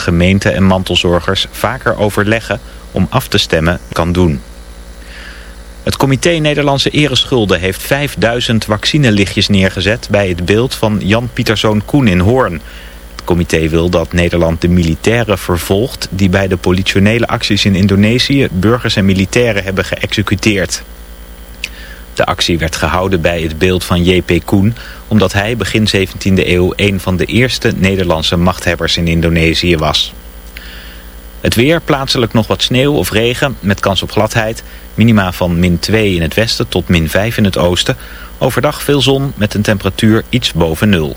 gemeenten en mantelzorgers vaker overleggen om af te stemmen kan doen. Het comité Nederlandse Ereschulden heeft 5000 vaccinelichtjes neergezet bij het beeld van Jan Pieterszoon Koen in Hoorn. Het comité wil dat Nederland de militairen vervolgt die bij de politionele acties in Indonesië burgers en militairen hebben geëxecuteerd. De actie werd gehouden bij het beeld van J.P. Koen, omdat hij begin 17e eeuw een van de eerste Nederlandse machthebbers in Indonesië was. Het weer, plaatselijk nog wat sneeuw of regen met kans op gladheid. Minima van min 2 in het westen tot min 5 in het oosten. Overdag veel zon met een temperatuur iets boven nul.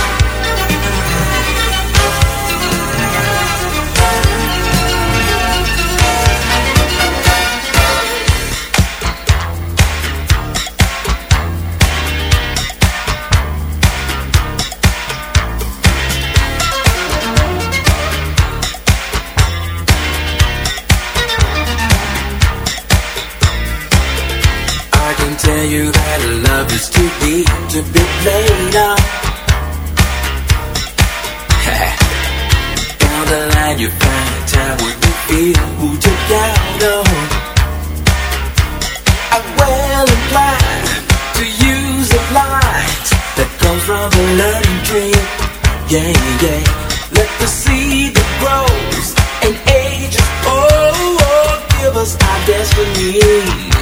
it's too deep to be played on. Down the line you find time where you feel who you count on. I'm well to use a light that comes from the learning tree. Yeah, yeah. Let the seed that grows and ages. Oh, oh, give us our destiny.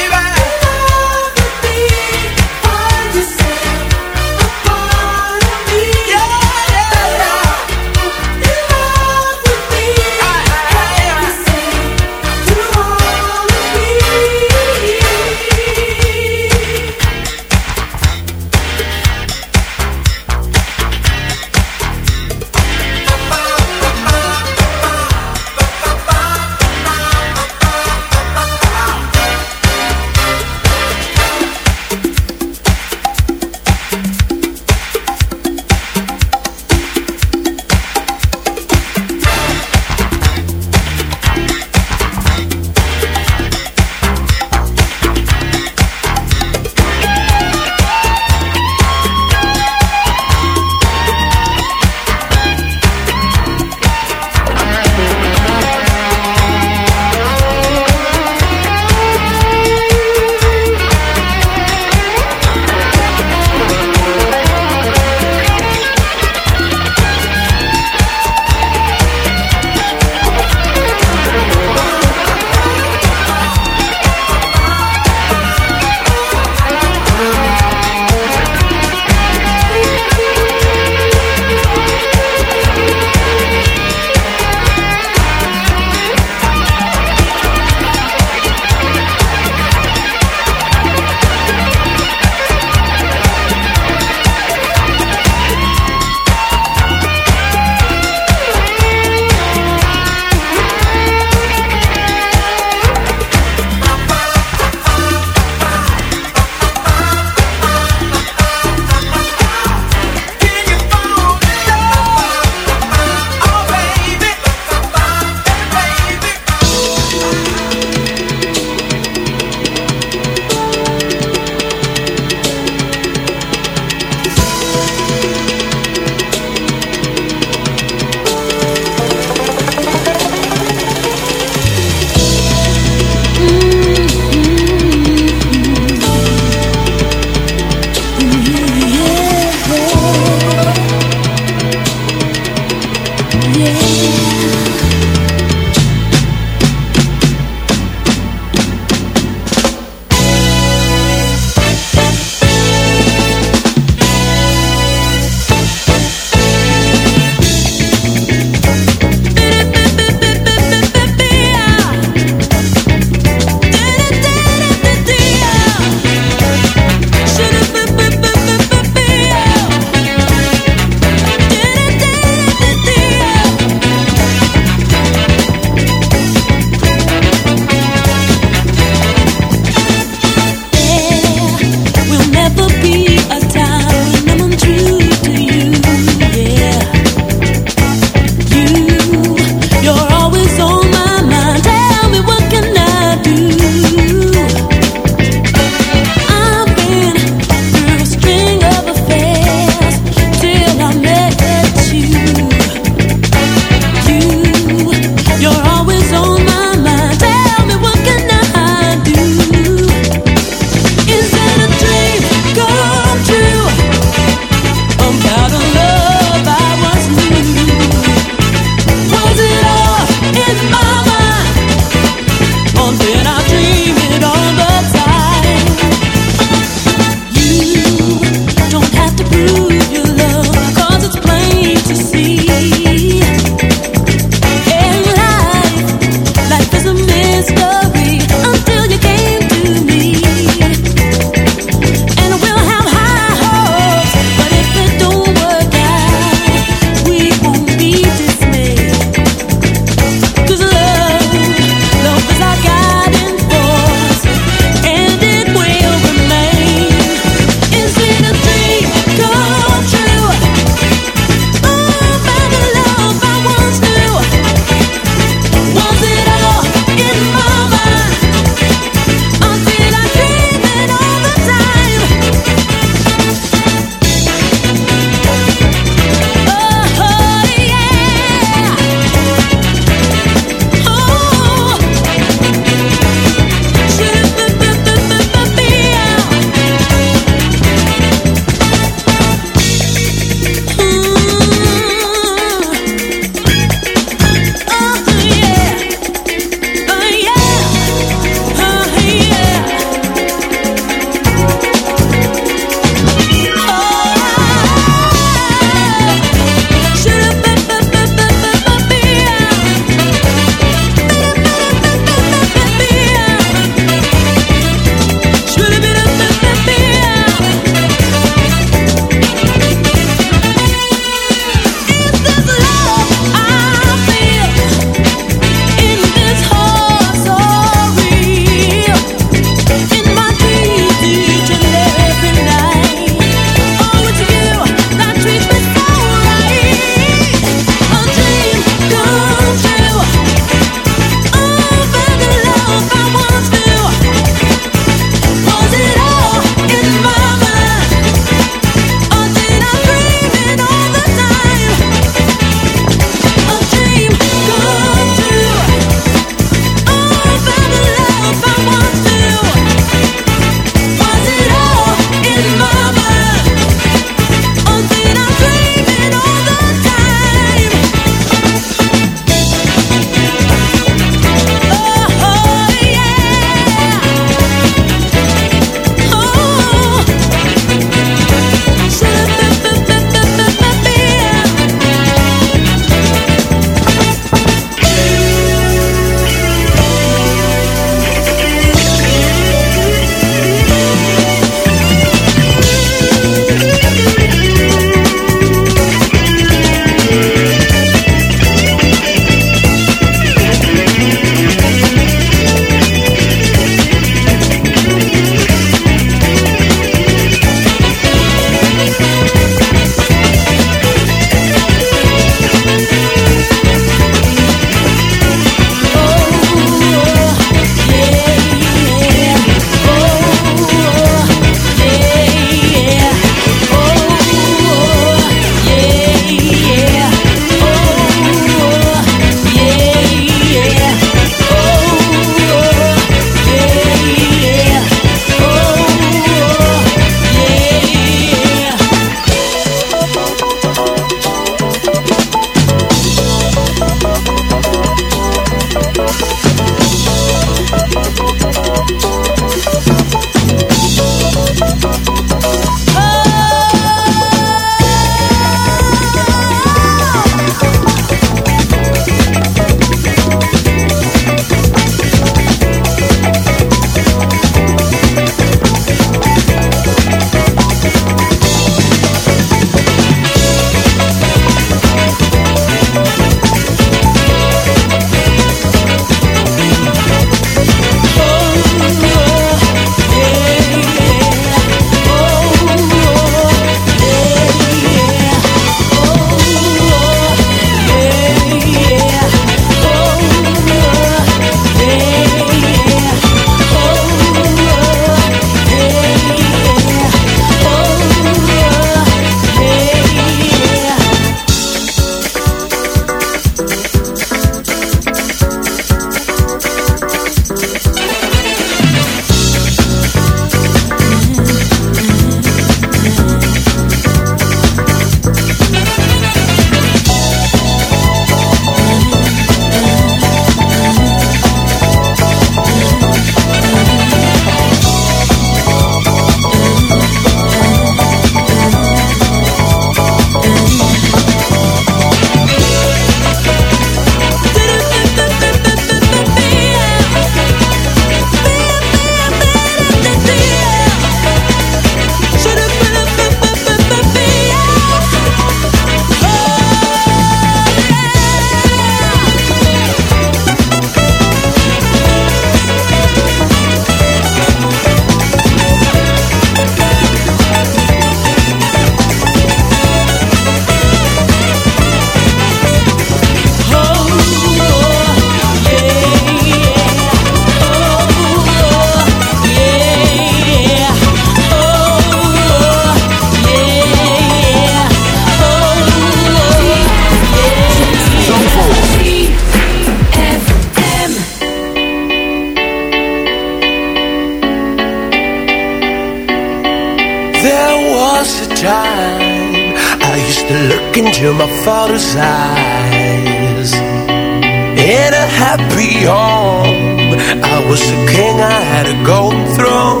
mother's eyes. In a happy home I was a king, I had a golden throne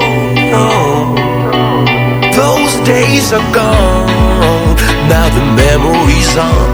Those days are gone. Now the memories are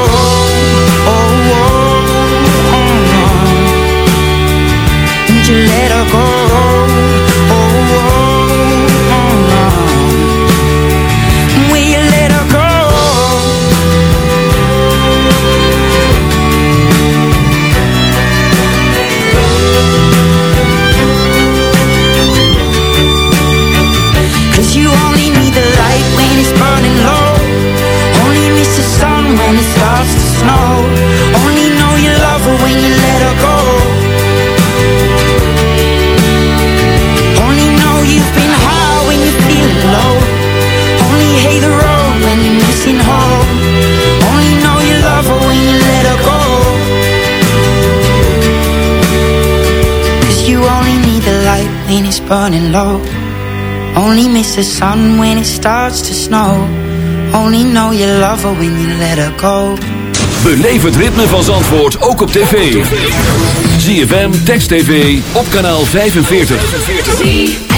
miss the sun when it starts to snow Only know you love her when you let her go Beleef het ritme van Zandvoort ook op tv. ZFM, Text TV, op kanaal 45.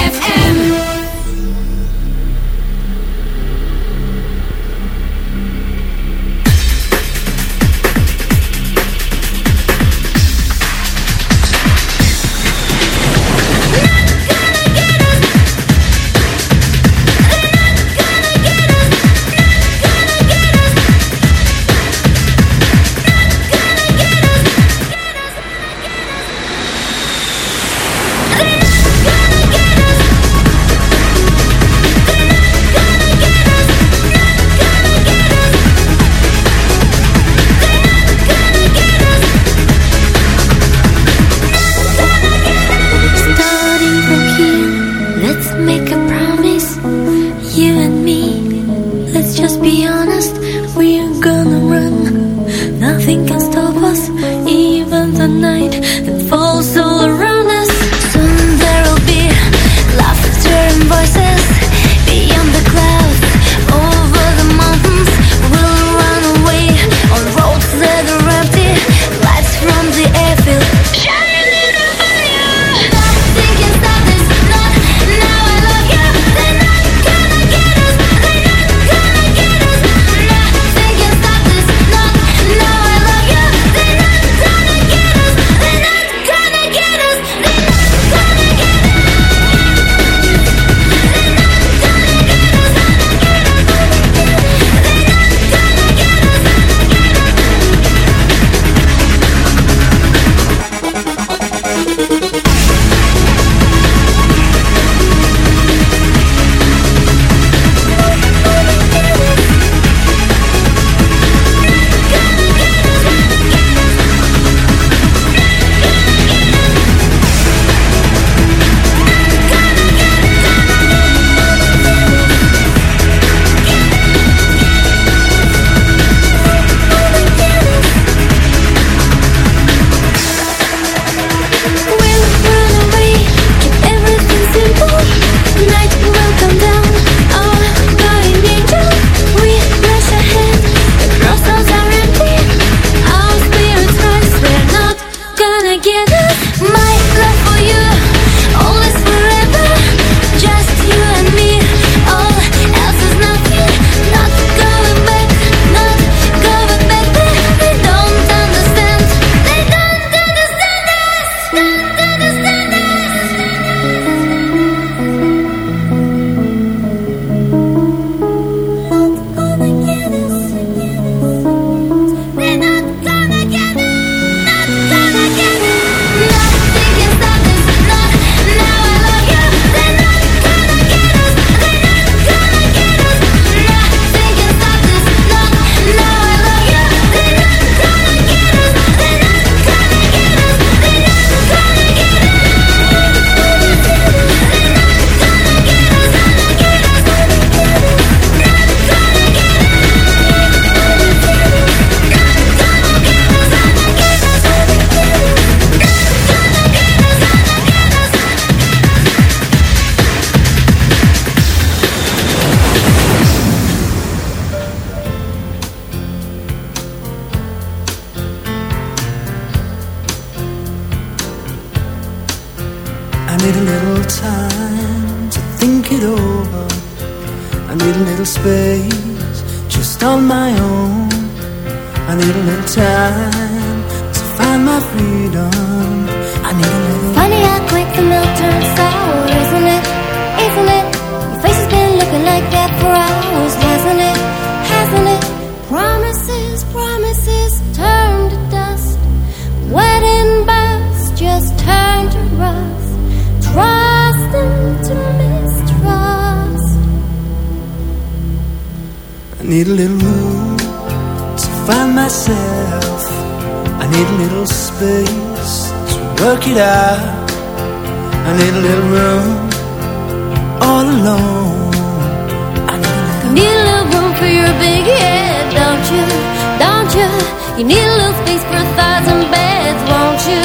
You? Need a little space for a thousand beds, won't you?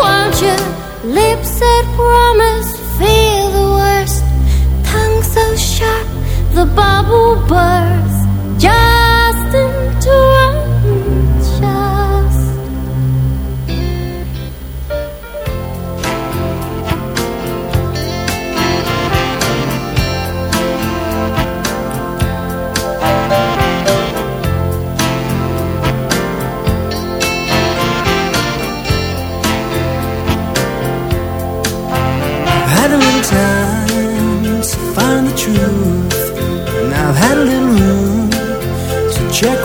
Won't you? Lips that promise feel the worst. Tongue so sharp, the bubble bursts.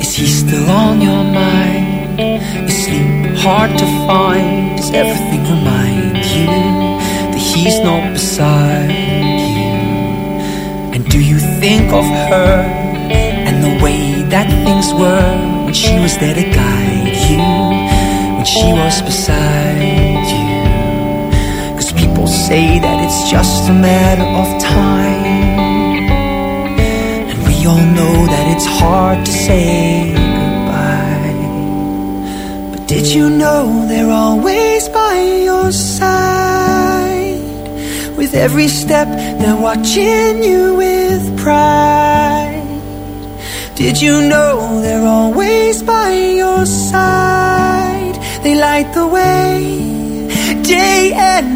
Is he still on your mind? Is sleep hard to find? Does everything remind you that he's not beside you? And do you think of her and the way that things were when she was there to guide you? When she was beside you? Say that it's just a matter of time. And we all know that it's hard to say goodbye. But did you know they're always by your side? With every step, they're watching you with pride. Did you know they're always by your side? They light the way, day and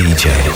DJ.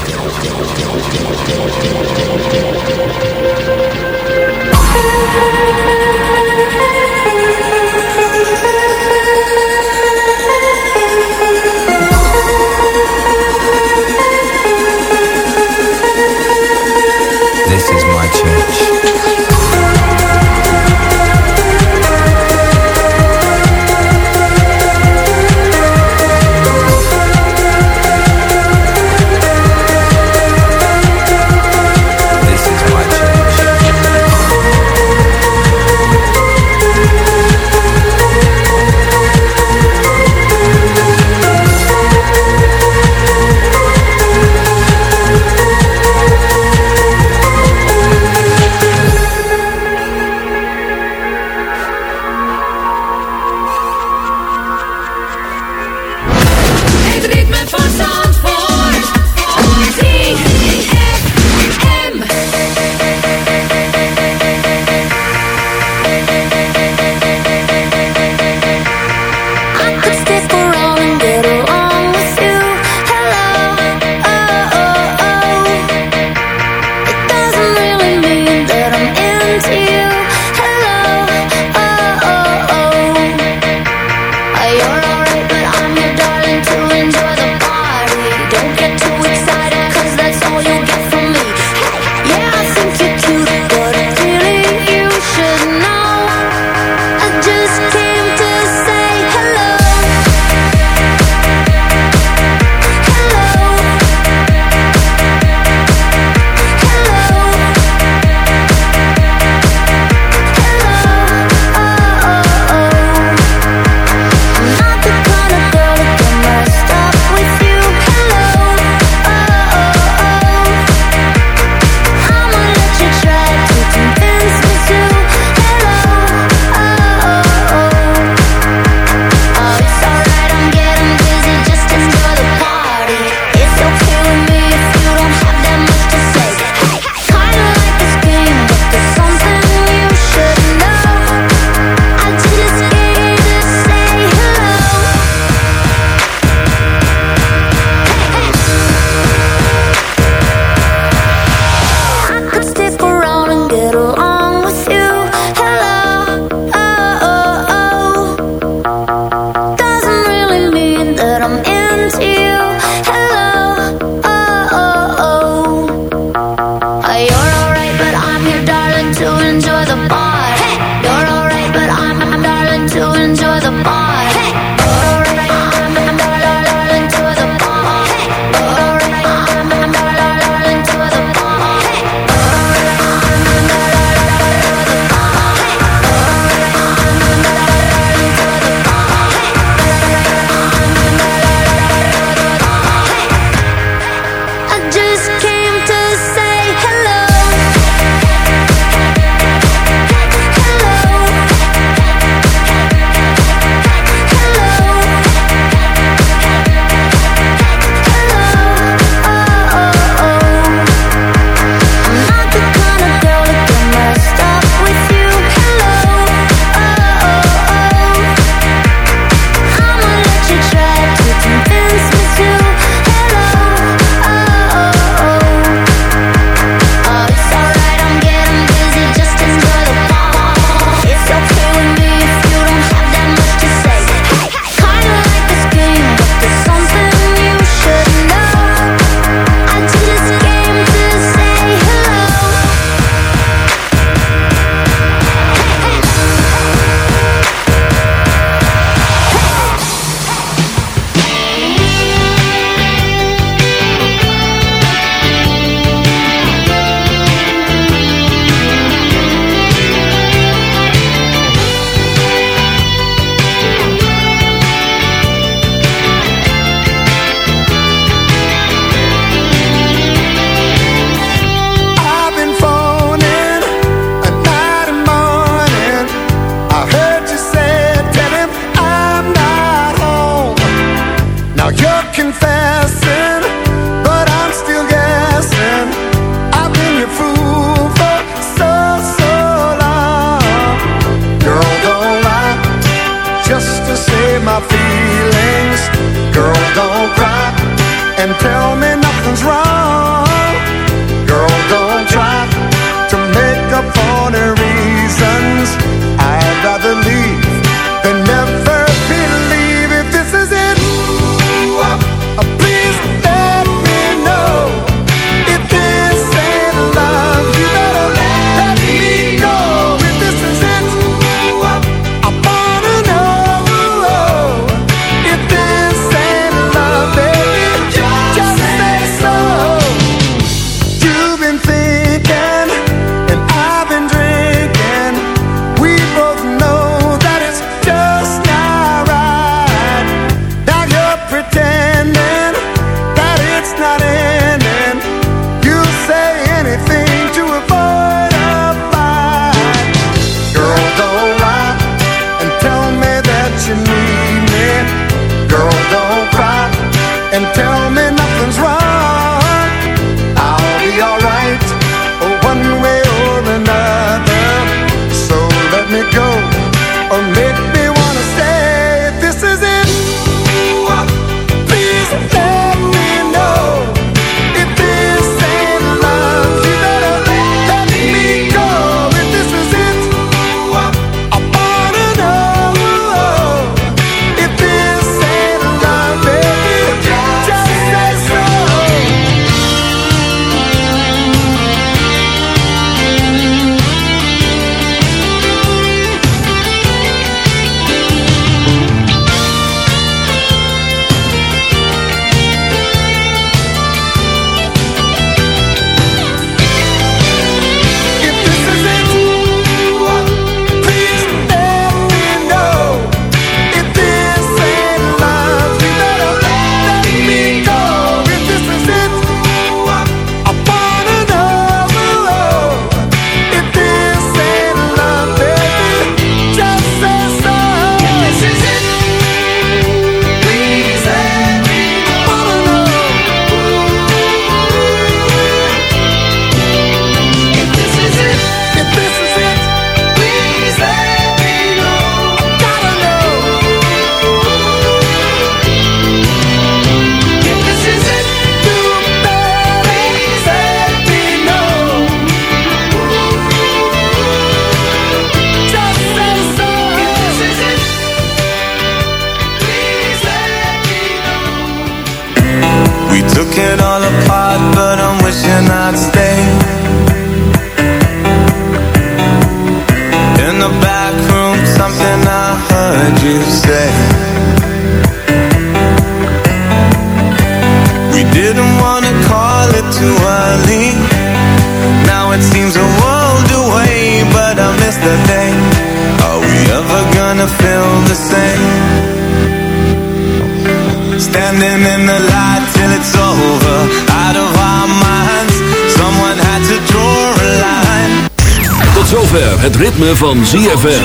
Het ritme van ZFM.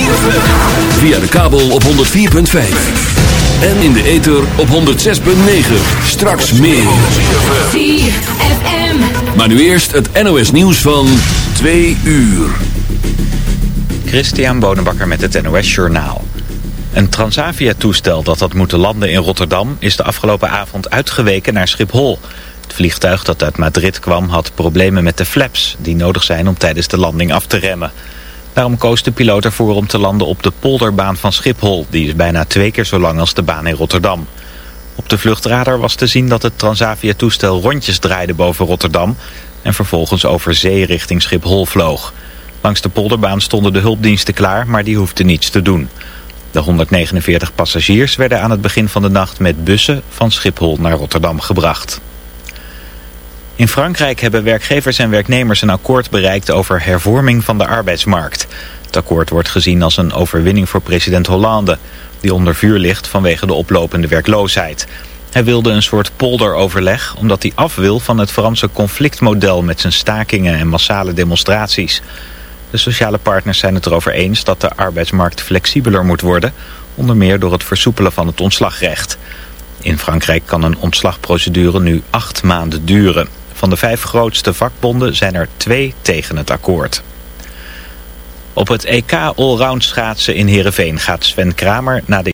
Via de kabel op 104.5. En in de ether op 106.9. Straks meer. ZFM. Maar nu eerst het NOS nieuws van 2 uur. Christian Bonenbakker met het NOS Journaal. Een Transavia-toestel dat had moeten landen in Rotterdam... is de afgelopen avond uitgeweken naar Schiphol. Het vliegtuig dat uit Madrid kwam had problemen met de flaps... die nodig zijn om tijdens de landing af te remmen. Daarom koos de piloot ervoor om te landen op de polderbaan van Schiphol. Die is bijna twee keer zo lang als de baan in Rotterdam. Op de vluchtradar was te zien dat het Transavia-toestel rondjes draaide boven Rotterdam... en vervolgens over zee richting Schiphol vloog. Langs de polderbaan stonden de hulpdiensten klaar, maar die hoefden niets te doen. De 149 passagiers werden aan het begin van de nacht met bussen van Schiphol naar Rotterdam gebracht. In Frankrijk hebben werkgevers en werknemers een akkoord bereikt over hervorming van de arbeidsmarkt. Het akkoord wordt gezien als een overwinning voor president Hollande, die onder vuur ligt vanwege de oplopende werkloosheid. Hij wilde een soort polderoverleg omdat hij af wil van het Franse conflictmodel met zijn stakingen en massale demonstraties. De sociale partners zijn het erover eens dat de arbeidsmarkt flexibeler moet worden, onder meer door het versoepelen van het ontslagrecht. In Frankrijk kan een ontslagprocedure nu acht maanden duren. Van de vijf grootste vakbonden zijn er twee tegen het akkoord. Op het EK Allround schaatsen in Heerenveen gaat Sven Kramer na de